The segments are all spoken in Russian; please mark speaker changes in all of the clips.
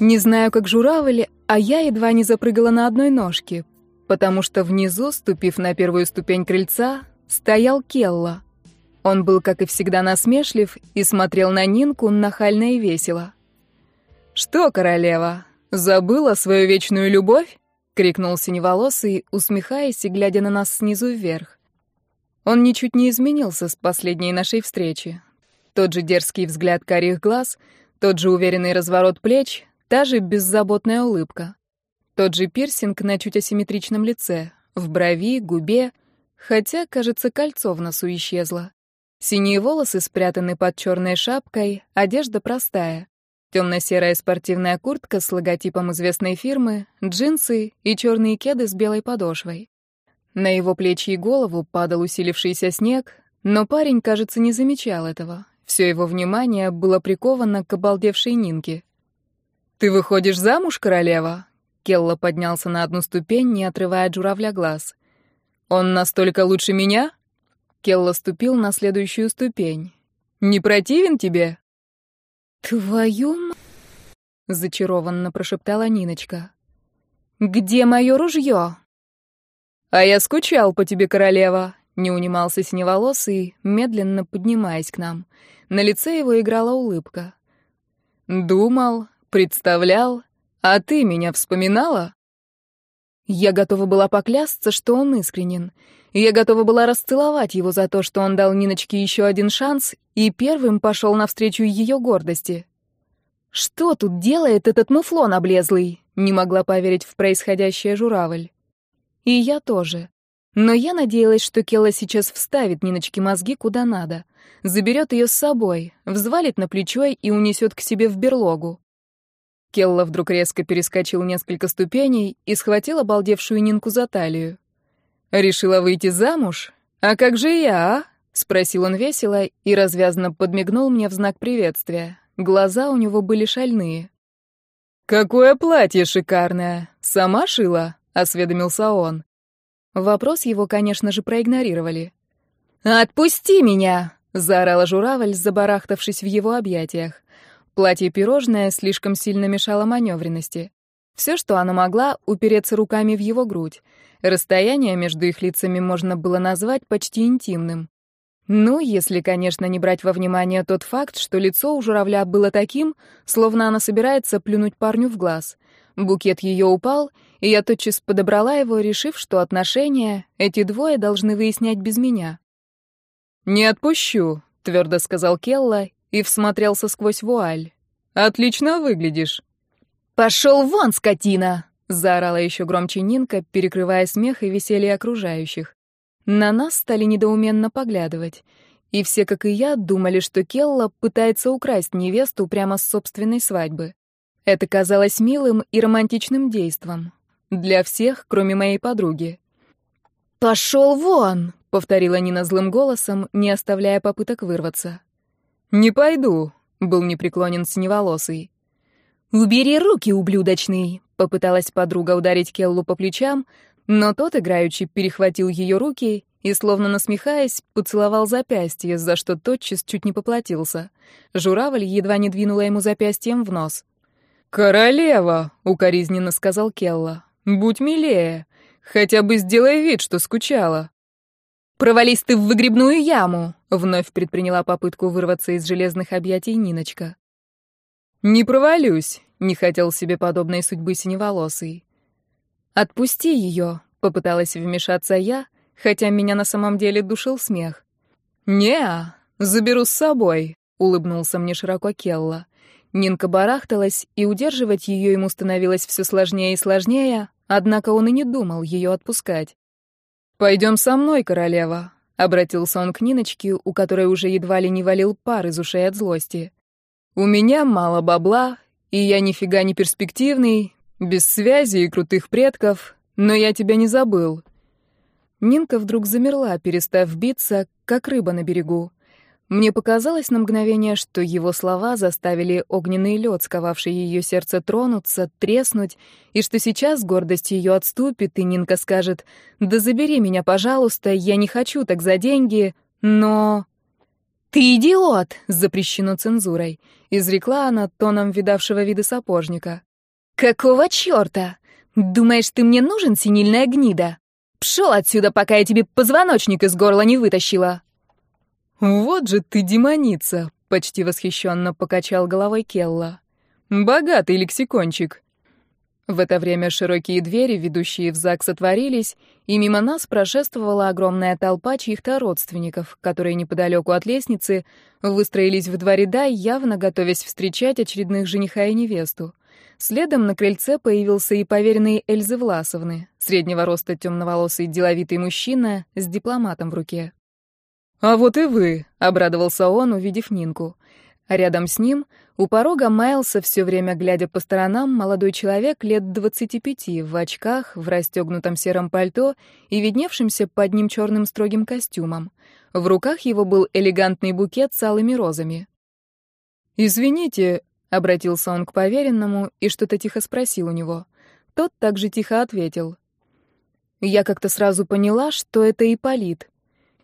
Speaker 1: Не знаю, как журавль, а я едва не запрыгала на одной ножке, потому что внизу, ступив на первую ступень крыльца, стоял Келла. Он был, как и всегда, насмешлив и смотрел на Нинку нахально и весело. «Что, королева, забыла свою вечную любовь?» — крикнул синеволосый, усмехаясь и глядя на нас снизу вверх. Он ничуть не изменился с последней нашей встречи. Тот же дерзкий взгляд карих глаз, тот же уверенный разворот плеч, та же беззаботная улыбка. Тот же пирсинг на чуть асимметричном лице, в брови, губе, хотя, кажется, кольцо в носу исчезло. Синие волосы спрятаны под черной шапкой, одежда простая. Темно-серая спортивная куртка с логотипом известной фирмы, джинсы и черные кеды с белой подошвой. На его плечи и голову падал усилившийся снег, но парень, кажется, не замечал этого. Все его внимание было приковано к обалдевшей Нинке. «Ты выходишь замуж, королева?» Келла поднялся на одну ступень, не отрывая от журавля глаз. «Он настолько лучше меня?» Келла ступил на следующую ступень. «Не противен тебе?»
Speaker 2: «Твою м...»
Speaker 1: — зачарованно прошептала Ниночка.
Speaker 2: «Где мое ружье?»
Speaker 1: «А я скучал по тебе, королева», — не унимался синеволосый, медленно поднимаясь к нам. На лице его играла улыбка. «Думал, представлял, а ты меня вспоминала?» Я готова была поклясться, что он искренен. Я готова была расцеловать его за то, что он дал Ниночке еще один шанс и первым пошел навстречу ее гордости. «Что тут делает этот муфлон облезлый?» — не могла поверить в происходящее журавль. И я тоже. Но я надеялась, что Келла сейчас вставит Ниночке мозги куда надо, заберет ее с собой, взвалит на плечо и унесет к себе в берлогу. Келла вдруг резко перескочил несколько ступеней и схватил обалдевшую Нинку за талию. «Решила выйти замуж? А как же я, а?» — спросил он весело и развязно подмигнул мне в знак приветствия. Глаза у него были шальные. «Какое платье шикарное! Сама шила?» — осведомился он. Вопрос его, конечно же, проигнорировали. «Отпусти меня!» — заорала журавль, забарахтавшись в его объятиях. Платье-пирожное слишком сильно мешало маневренности. Все, что она могла, упереться руками в его грудь. Расстояние между их лицами можно было назвать почти интимным. Ну, если, конечно, не брать во внимание тот факт, что лицо у журавля было таким, словно она собирается плюнуть парню в глаз. Букет ее упал, и я тотчас подобрала его, решив, что отношения эти двое должны выяснять без меня. «Не отпущу», — твердо сказал Келла и всмотрелся сквозь вуаль. «Отлично выглядишь». «Пошел вон, скотина!» — заорала еще громче Нинка, перекрывая смех и веселье окружающих. На нас стали недоуменно поглядывать. И все, как и я, думали, что Келла пытается украсть невесту прямо с собственной свадьбы. Это казалось милым и романтичным действом. Для всех, кроме моей подруги. «Пошел вон!» — повторила Нина злым голосом, не оставляя попыток вырваться. «Не пойду», — был непреклонен синеволосый. «Убери руки, ублюдочный!» — попыталась подруга ударить Келлу по плечам, но тот, играючи, перехватил ее руки и, словно насмехаясь, поцеловал запястье, за что тотчас чуть не поплатился. Журавль едва не двинула ему запястьем в нос. «Королева!» — укоризненно сказал Келла. «Будь милее. Хотя бы сделай вид, что скучала». «Провались ты в выгребную яму!» — вновь предприняла попытку вырваться из железных объятий Ниночка. «Не провалюсь», — не хотел себе подобной судьбы синеволосый. «Отпусти ее», — попыталась вмешаться я, хотя меня на самом деле душил смех. «Не-а, заберу с собой», — улыбнулся мне широко Келла. Нинка барахталась, и удерживать ее ему становилось все сложнее и сложнее, однако он и не думал ее отпускать. «Пойдем со мной, королева», — обратился он к Ниночке, у которой уже едва ли не валил пар из ушей от злости. «У меня мало бабла, и я нифига не перспективный, без связи и крутых предков, но я тебя не забыл». Нинка вдруг замерла, перестав биться, как рыба на берегу. Мне показалось на мгновение, что его слова заставили огненный лед, сковавший ее сердце, тронуться, треснуть, и что сейчас гордость ее отступит, и Нинка скажет «Да забери меня, пожалуйста, я не хочу так за деньги, но...» «Ты идиот!» — запрещено цензурой, — изрекла она тоном видавшего виды сапожника.
Speaker 2: «Какого черта? Думаешь, ты мне нужен, синильная гнида? Пшел отсюда, пока я тебе позвоночник из горла не вытащила!»
Speaker 1: «Вот же ты демоница!» — почти восхищенно покачал головой Келла. «Богатый лексикончик!» В это время широкие двери, ведущие в ЗАГС, отворились, и мимо нас прошествовала огромная толпа чьих-то родственников, которые неподалеку от лестницы выстроились в два ряда, явно готовясь встречать очередных жениха и невесту. Следом на крыльце появился и поверенный Эльзы Власовны, среднего роста темноволосый деловитый мужчина с дипломатом в руке. «А вот и вы», — обрадовался он, увидев Нинку. А рядом с ним, у порога маялся все время, глядя по сторонам, молодой человек лет двадцати пяти, в очках, в расстегнутом сером пальто и видневшимся под ним черным строгим костюмом. В руках его был элегантный букет с алыми розами. «Извините», — обратился он к поверенному и что-то тихо спросил у него. Тот также тихо ответил. Я как-то сразу поняла, что это Ипполит.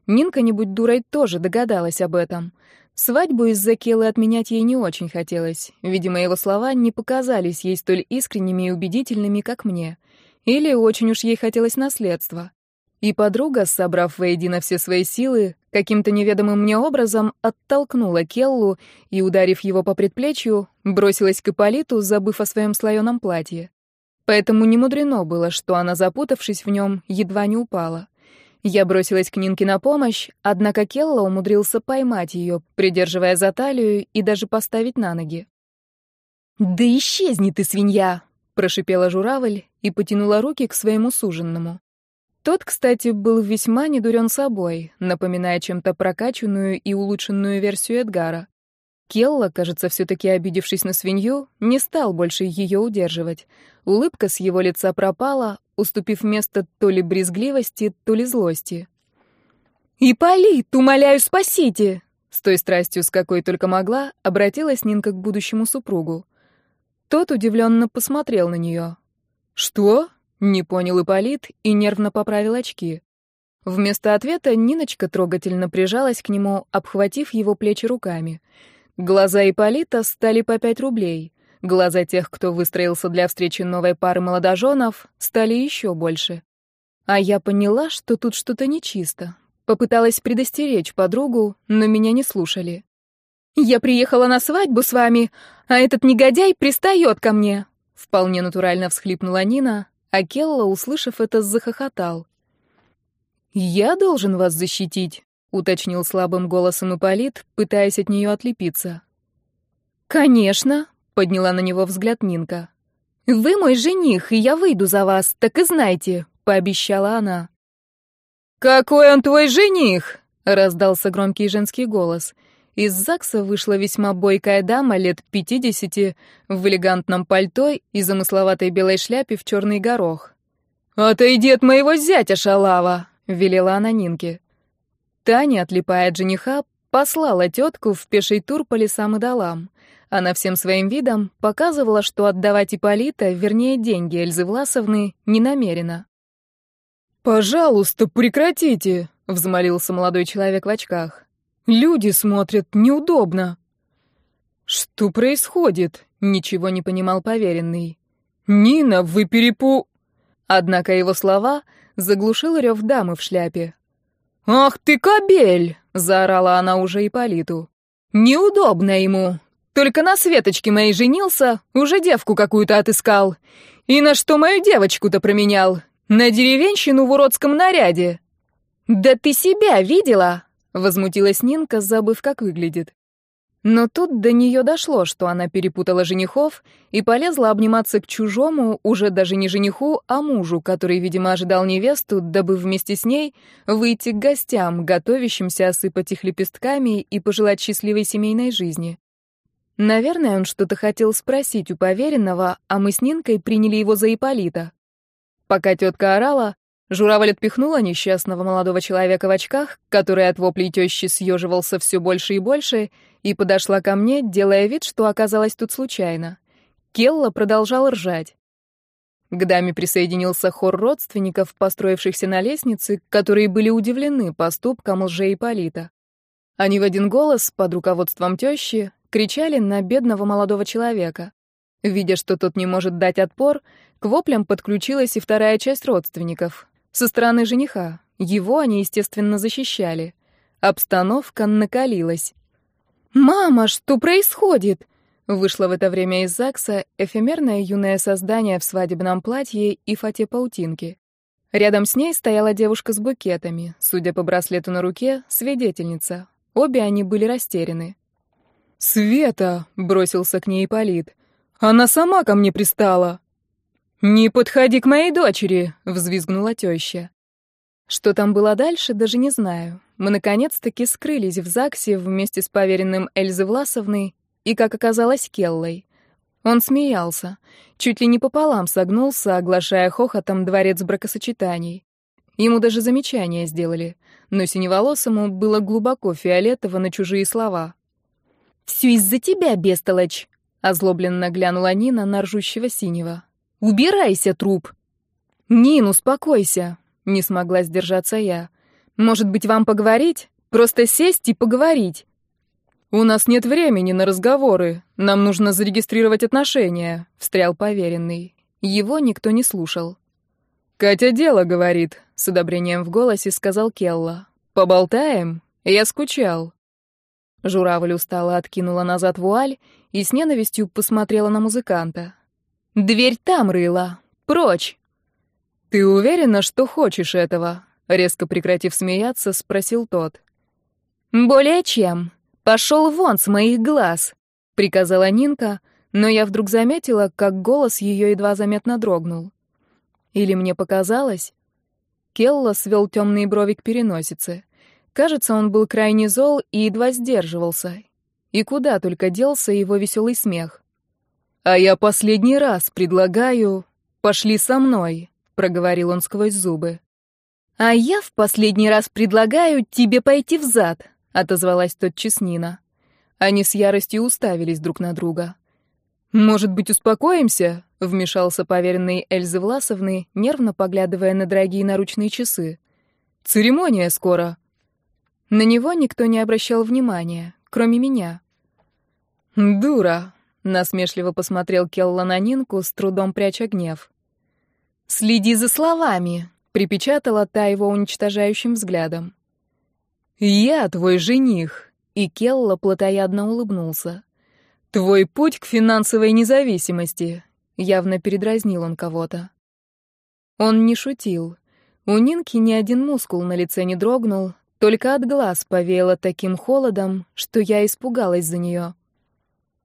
Speaker 1: Нинка, не будь дурой, тоже догадалась об этом. Свадьбу из-за Келы отменять ей не очень хотелось. Видимо, его слова не показались ей столь искренними и убедительными, как мне. Или очень уж ей хотелось наследства. И подруга, собрав воедино все свои силы, каким-то неведомым мне образом оттолкнула Келлу и, ударив его по предплечью, бросилась к Ипполиту, забыв о своем слоеном платье. Поэтому не мудрено было, что она, запутавшись в нем, едва не упала. Я бросилась к Нинке на помощь, однако Келла умудрился поймать ее, придерживая за талию и даже поставить на ноги. «Да исчезни ты, свинья!» — прошипела журавль и потянула руки к своему суженному. Тот, кстати, был весьма недурен собой, напоминая чем-то прокачанную и улучшенную версию Эдгара. Келла, кажется, все-таки обидевшись на свинью, не стал больше ее удерживать. Улыбка с его лица пропала, уступив место то ли брезгливости, то ли злости. «Ипполит, умоляю, спасите!» С той страстью, с какой только могла, обратилась Нинка к будущему супругу. Тот удивленно посмотрел на нее. «Что?» Не понял Ипполит и нервно поправил очки. Вместо ответа Ниночка трогательно прижалась к нему, обхватив его плечи руками. Глаза Ипполита стали по пять рублей. Глаза тех, кто выстроился для встречи новой пары молодоженов, стали еще больше. А я поняла, что тут что-то нечисто. Попыталась предостеречь подругу, но меня не слушали. «Я приехала на свадьбу с вами, а этот негодяй пристает ко мне!» Вполне натурально всхлипнула Нина, а Келла, услышав это, захохотал. «Я должен вас защитить», — уточнил слабым голосом Ипполит, пытаясь от нее отлепиться. «Конечно», — подняла на него взгляд Нинка. «Вы мой жених, и я выйду за вас, так и знайте», — пообещала она. «Какой он твой жених?» — раздался громкий женский голос. Из ЗАГСа вышла весьма бойкая дама лет пятидесяти в элегантном пальто и замысловатой белой шляпе в черный горох. «Отойди от моего зятя, шалава!» — велела она Нинке. Таня, отлипая от жениха, послала тетку в пеший тур по лесам и долам. Она всем своим видом показывала, что отдавать Ипполита, вернее, деньги Эльзы Власовны, не намерена. «Пожалуйста, прекратите!» — взмолился молодой человек в очках. Люди смотрят неудобно. Что происходит? Ничего не понимал поверенный. Нина, вы перепу... Однако его слова заглушил рев дамы в шляпе. «Ах ты, кобель!» — заорала она уже Ипполиту. «Неудобно ему. Только на Светочке моей женился, уже девку какую-то отыскал. И на что мою девочку-то променял? На деревенщину в уродском наряде». «Да ты себя видела?» Возмутилась Нинка, забыв, как выглядит. Но тут до нее дошло, что она перепутала женихов и полезла обниматься к чужому, уже даже не жениху, а мужу, который, видимо, ожидал невесту, дабы вместе с ней выйти к гостям, готовящимся осыпать их лепестками и пожелать счастливой семейной жизни. Наверное, он что-то хотел спросить у поверенного, а мы с Нинкой приняли его за Иполита. Пока тетка орала, Журавль отпихнула несчастного молодого человека в очках, который от воплей тещи съеживался все больше и больше, и подошла ко мне, делая вид, что оказалась тут случайно. Келла продолжал ржать. К даме присоединился хор родственников, построившихся на лестнице, которые были удивлены поступком лже-Ипполита. Они в один голос, под руководством тещи, кричали на бедного молодого человека. Видя, что тот не может дать отпор, к воплям подключилась и вторая часть родственников. Со стороны жениха. Его они, естественно, защищали. Обстановка накалилась. «Мама, что происходит?» Вышло в это время из ЗАГСа эфемерное юное создание в свадебном платье и фате паутинки. Рядом с ней стояла девушка с букетами, судя по браслету на руке, свидетельница. Обе они были растеряны. «Света!» — бросился к ней Полит. «Она сама ко мне пристала!» «Не подходи к моей дочери!» — взвизгнула теща. Что там было дальше, даже не знаю. Мы наконец-таки скрылись в ЗАГСе вместе с поверенным Эльзы Власовной и, как оказалось, Келлой. Он смеялся, чуть ли не пополам согнулся, оглашая хохотом дворец бракосочетаний. Ему даже замечания сделали, но синеволосому было глубоко фиолетово на чужие слова. «Все из-за тебя, бестолочь!» — озлобленно глянула Нина на ржущего синего. «Убирайся, труп!» «Нин, успокойся!» — не смогла сдержаться я. «Может быть, вам поговорить? Просто сесть и поговорить?» «У нас нет времени на разговоры. Нам нужно зарегистрировать отношения», — встрял поверенный. Его никто не слушал. «Катя дело говорит», — с одобрением в голосе сказал Келла. «Поболтаем? Я скучал». Журавль устало откинула назад вуаль и с ненавистью посмотрела на музыканта. «Дверь там рыла! Прочь!» «Ты уверена, что хочешь этого?» Резко прекратив смеяться, спросил тот. «Более чем. «Пошел вон с моих глаз!» — приказала Нинка, но я вдруг заметила, как голос ее едва заметно дрогнул. Или мне показалось? Келла свел темные брови к переносице. Кажется, он был крайне зол и едва сдерживался. И куда только делся его веселый смех. «А я последний раз предлагаю... Пошли со мной», — проговорил он сквозь зубы. «А я в последний раз предлагаю тебе пойти в зад», отозвалась тотчас Нина. Они с яростью уставились друг на друга. «Может быть, успокоимся?» — вмешался поверенный Эльзы Власовны, нервно поглядывая на дорогие наручные часы. «Церемония скоро». На него никто не обращал внимания, кроме меня. «Дура!» — насмешливо посмотрел Келла на Нинку, с трудом пряча гнев. «Следи за словами!» — припечатала та его уничтожающим взглядом. «Я твой жених», — и Келла плотоядно улыбнулся. «Твой путь к финансовой независимости», — явно передразнил он кого-то. Он не шутил. У Нинки ни один мускул на лице не дрогнул, только от глаз повеяло таким холодом, что я испугалась за нее.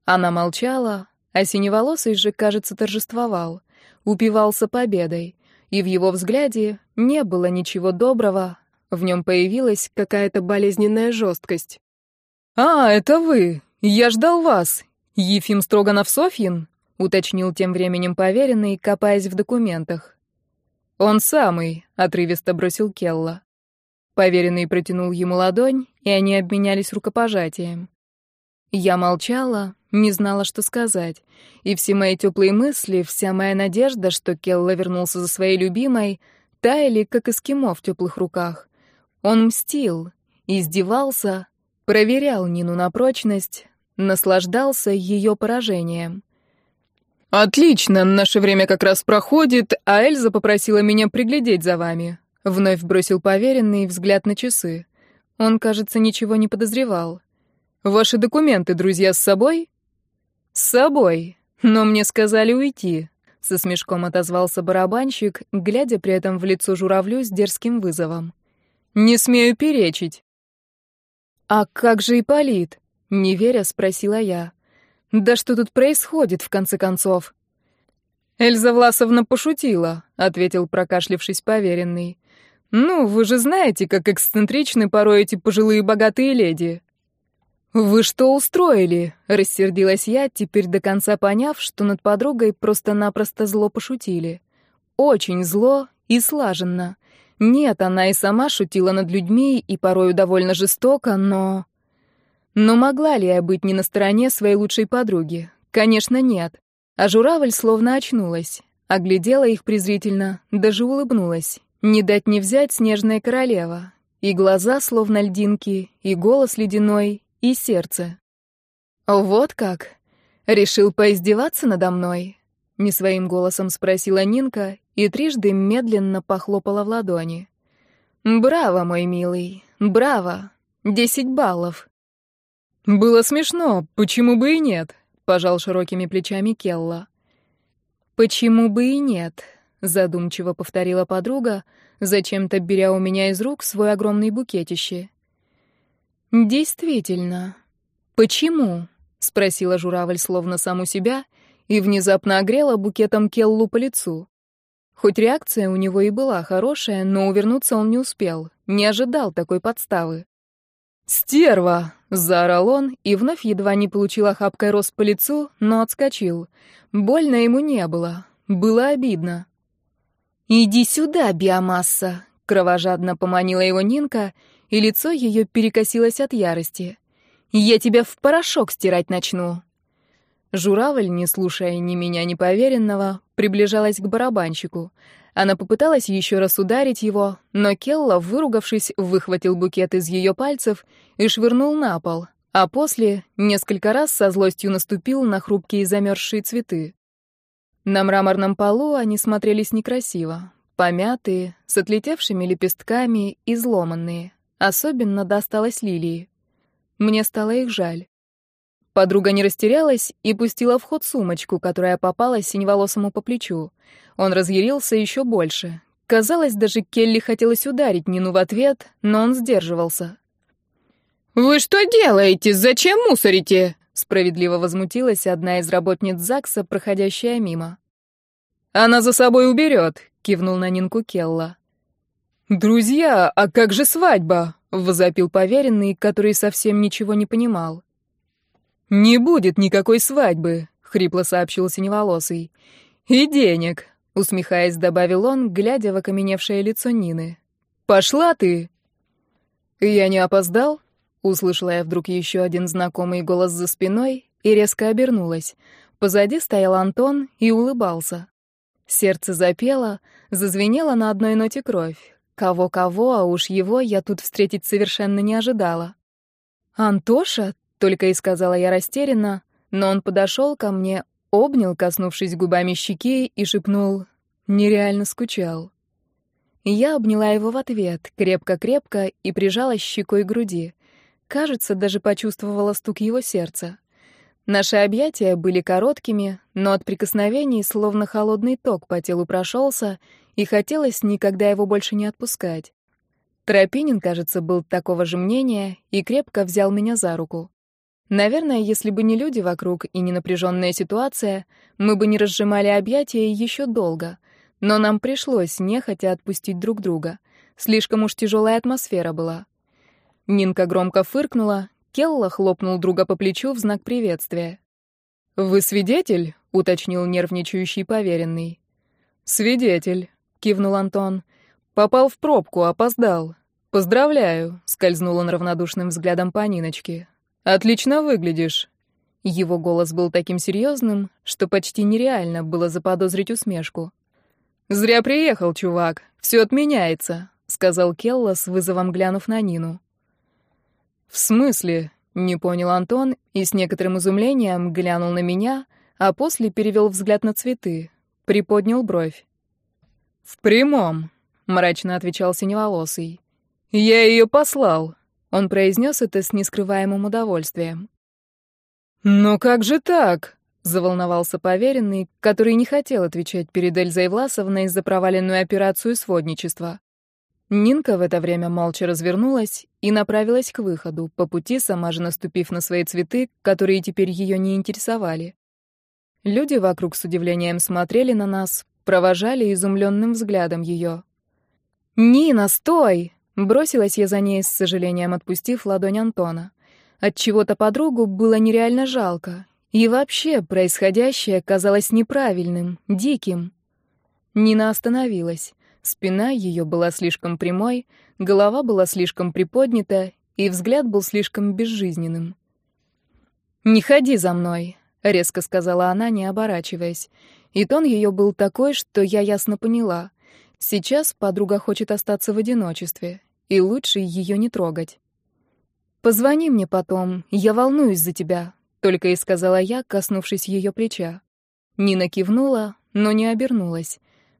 Speaker 1: Она молчала, а синеволосый же, кажется, торжествовал, упивался победой, и в его взгляде не было ничего доброго, в нем появилась какая-то болезненная жесткость. «А, это вы! Я ждал вас! Ефим Строганов-Софьин?» — уточнил тем временем поверенный, копаясь в документах. «Он самый», — отрывисто бросил Келла. Поверенный протянул ему ладонь, и они обменялись рукопожатием. Я молчала, не знала, что сказать, и все мои теплые мысли, вся моя надежда, что Келла вернулся за своей любимой, таяли, как эскимо в теплых руках. Он мстил, издевался, проверял Нину на прочность, наслаждался ее поражением. «Отлично, наше время как раз проходит, а Эльза попросила меня приглядеть за вами», — вновь бросил поверенный взгляд на часы. Он, кажется, ничего не подозревал. «Ваши документы, друзья, с собой?» «С собой, но мне сказали уйти», — со смешком отозвался барабанщик, глядя при этом в лицо журавлю с дерзким вызовом. Не смею перечить. А как же Ипполит? Не веря, спросила я. Да что тут происходит, в конце концов? Эльза Власовна пошутила, ответил прокашлившись поверенный. Ну, вы же знаете, как эксцентричны порой эти пожилые богатые леди. «Вы что устроили?» — рассердилась я, теперь до конца поняв, что над подругой просто-напросто зло пошутили. Очень зло и слаженно. Нет, она и сама шутила над людьми, и порою довольно жестоко, но... Но могла ли я быть не на стороне своей лучшей подруги? Конечно, нет. А журавль словно очнулась. Оглядела их презрительно, даже улыбнулась. Не дать не взять снежная королева. И глаза словно льдинки, и голос ледяной, и сердце. Вот как. «Решил поиздеваться надо мной?» — не своим голосом спросила Нинка и трижды медленно похлопала в ладони. «Браво, мой милый, браво! Десять баллов!» «Было смешно, почему бы и нет?» — пожал широкими плечами Келла. «Почему бы и нет?» — задумчиво повторила подруга, зачем-то беря у меня из рук свой огромный букетище. «Действительно. Почему?» — спросила журавль словно сам у себя и внезапно огрела букетом Келлу по лицу. Хоть реакция у него и была хорошая, но увернуться он не успел, не ожидал такой подставы. «Стерва!» — заорал он и вновь едва не получил охапкой роз по лицу, но отскочил. Больно ему не было. Было обидно. «Иди сюда, биомасса!» — кровожадно поманила его Нинка, и лицо ее перекосилось от ярости. Я тебя в порошок стирать начну. Журавль, не слушая ни меня, ни поверенного, приближалась к барабанщику. Она попыталась еще раз ударить его, но Келла, выругавшись, выхватил букет из ее пальцев и швырнул на пол, а после несколько раз со злостью наступил на хрупкие замерзшие цветы. На мраморном полу они смотрелись некрасиво, помятые, с отлетевшими лепестками, изломанные. Особенно досталось лилии. Мне стало их жаль. Подруга не растерялась и пустила в ход сумочку, которая попала синеволосому по плечу. Он разъярился еще больше. Казалось, даже Келли хотелось ударить Нину в ответ, но он сдерживался. «Вы что делаете? Зачем мусорите?» Справедливо возмутилась одна из работниц ЗАГСа, проходящая мимо. «Она за собой уберет», — кивнул на Нинку Келла. «Друзья, а как же свадьба?» — возопил поверенный, который совсем ничего не понимал. «Не будет никакой свадьбы», — хрипло сообщил Синеволосый. «И денег», — усмехаясь, добавил он, глядя в окаменевшее лицо Нины. «Пошла ты!» «Я не опоздал?» — услышала я вдруг еще один знакомый голос за спиной и резко обернулась. Позади стоял Антон и улыбался. Сердце запело, зазвенело на одной ноте кровь. Кого-кого, а уж его я тут встретить совершенно не ожидала. «Антоша?» — только и сказала я растерянно, но он подошел ко мне, обнял, коснувшись губами щеки, и шепнул «Нереально скучал». Я обняла его в ответ, крепко-крепко, и прижала щекой к груди. Кажется, даже почувствовала стук его сердца. Наши объятия были короткими, но от прикосновений словно холодный ток по телу прошелся, и хотелось никогда его больше не отпускать. Тропинин, кажется, был такого же мнения и крепко взял меня за руку. Наверное, если бы не люди вокруг и не напряженная ситуация, мы бы не разжимали объятия еще долго. Но нам пришлось нехотя отпустить друг друга. Слишком уж тяжелая атмосфера была. Нинка громко фыркнула, Келла хлопнул друга по плечу в знак приветствия. «Вы свидетель?» — уточнил нервничающий поверенный. «Свидетель», — кивнул Антон. «Попал в пробку, опоздал. Поздравляю», — скользнул он равнодушным взглядом по Ниночке. «Отлично выглядишь». Его голос был таким серьезным, что почти нереально было заподозрить усмешку. «Зря приехал, чувак. Все отменяется», — сказал Келла с вызовом глянув на Нину. «В смысле?» — не понял Антон и с некоторым изумлением глянул на меня, а после перевел взгляд на цветы, приподнял бровь. «В прямом», — мрачно отвечал Синеволосый. «Я ее послал», — он произнес это с нескрываемым удовольствием. «Но как же так?» — заволновался поверенный, который не хотел отвечать перед Эльзой Власовной за проваленную операцию сводничества. Нинка в это время молча развернулась и направилась к выходу, по пути сама же наступив на свои цветы, которые теперь ее не интересовали. Люди вокруг с удивлением смотрели на нас, провожали изумленным взглядом ее. «Нина, стой!» — бросилась я за ней с сожалением, отпустив ладонь Антона. От чего то подругу было нереально жалко. И вообще происходящее казалось неправильным, диким. Нина остановилась. Спина ее была слишком прямой, голова была слишком приподнята, и взгляд был слишком безжизненным. «Не ходи за мной», — резко сказала она, не оборачиваясь. И тон ее был такой, что я ясно поняла. Сейчас подруга хочет остаться в одиночестве, и лучше ее не трогать. «Позвони мне потом, я волнуюсь за тебя», только и сказала я, коснувшись ее плеча. Нина кивнула, но не обернулась.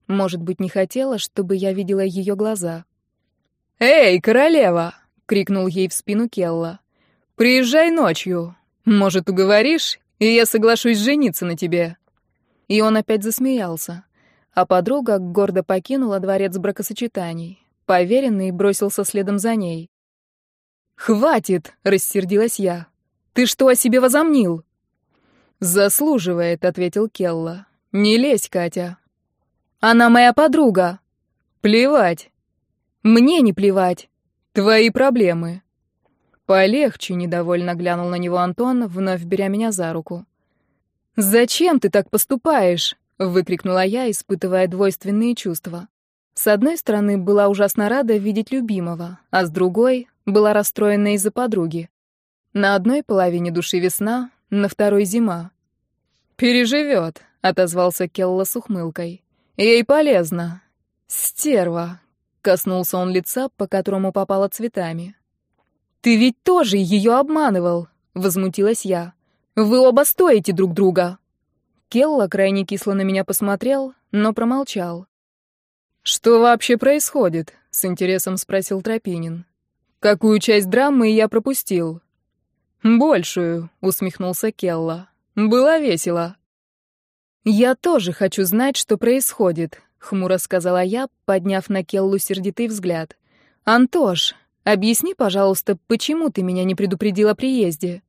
Speaker 1: Может быть, не хотела, чтобы я видела ее глаза. «Эй, королева!» — крикнул ей в спину Келла. «Приезжай ночью. Может, уговоришь, и я соглашусь жениться на тебе». И он опять засмеялся. А подруга гордо покинула дворец бракосочетаний. Поверенный бросился следом за ней. «Хватит!» — рассердилась я. «Ты что о себе возомнил?» «Заслуживает», — ответил Келла. «Не лезь, Катя». «Она моя подруга». «Плевать». «Мне не плевать». «Твои проблемы». «Полегче», — недовольно глянул на него Антон, вновь беря меня за руку. «Зачем ты так поступаешь?» — выкрикнула я, испытывая двойственные чувства. С одной стороны, была ужасно рада видеть любимого, а с другой — была расстроена из-за подруги. На одной половине души весна, на второй — зима. «Переживет», — отозвался Келла с ухмылкой. «Ей полезно». «Стерва», — коснулся он лица, по которому попало цветами. «Ты ведь тоже ее обманывал», — возмутилась я. «Вы оба стоите друг друга». Келла крайне кисло на меня посмотрел, но промолчал. «Что вообще происходит?» — с интересом спросил Тропинин. «Какую часть драмы я пропустил?» «Большую», — усмехнулся Келла. «Было весело». «Я тоже хочу знать, что происходит», — хмуро сказала я, подняв на Келлу сердитый взгляд. «Антош, объясни, пожалуйста, почему ты меня не предупредил о приезде?»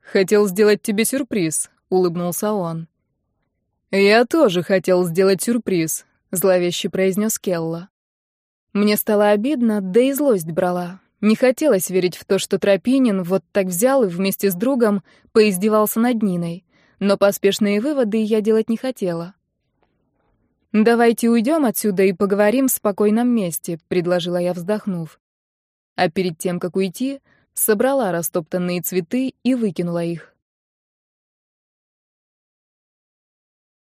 Speaker 1: «Хотел сделать тебе сюрприз», — улыбнулся он. «Я тоже хотел сделать сюрприз», — зловеще произнес Келла. Мне стало обидно, да и злость брала. Не хотелось верить в то, что Тропинин вот так взял и вместе с другом поиздевался над Ниной. Но поспешные выводы я делать не хотела. «Давайте уйдем отсюда и поговорим в спокойном месте», — предложила я, вздохнув. А перед тем, как уйти, собрала растоптанные цветы и выкинула их.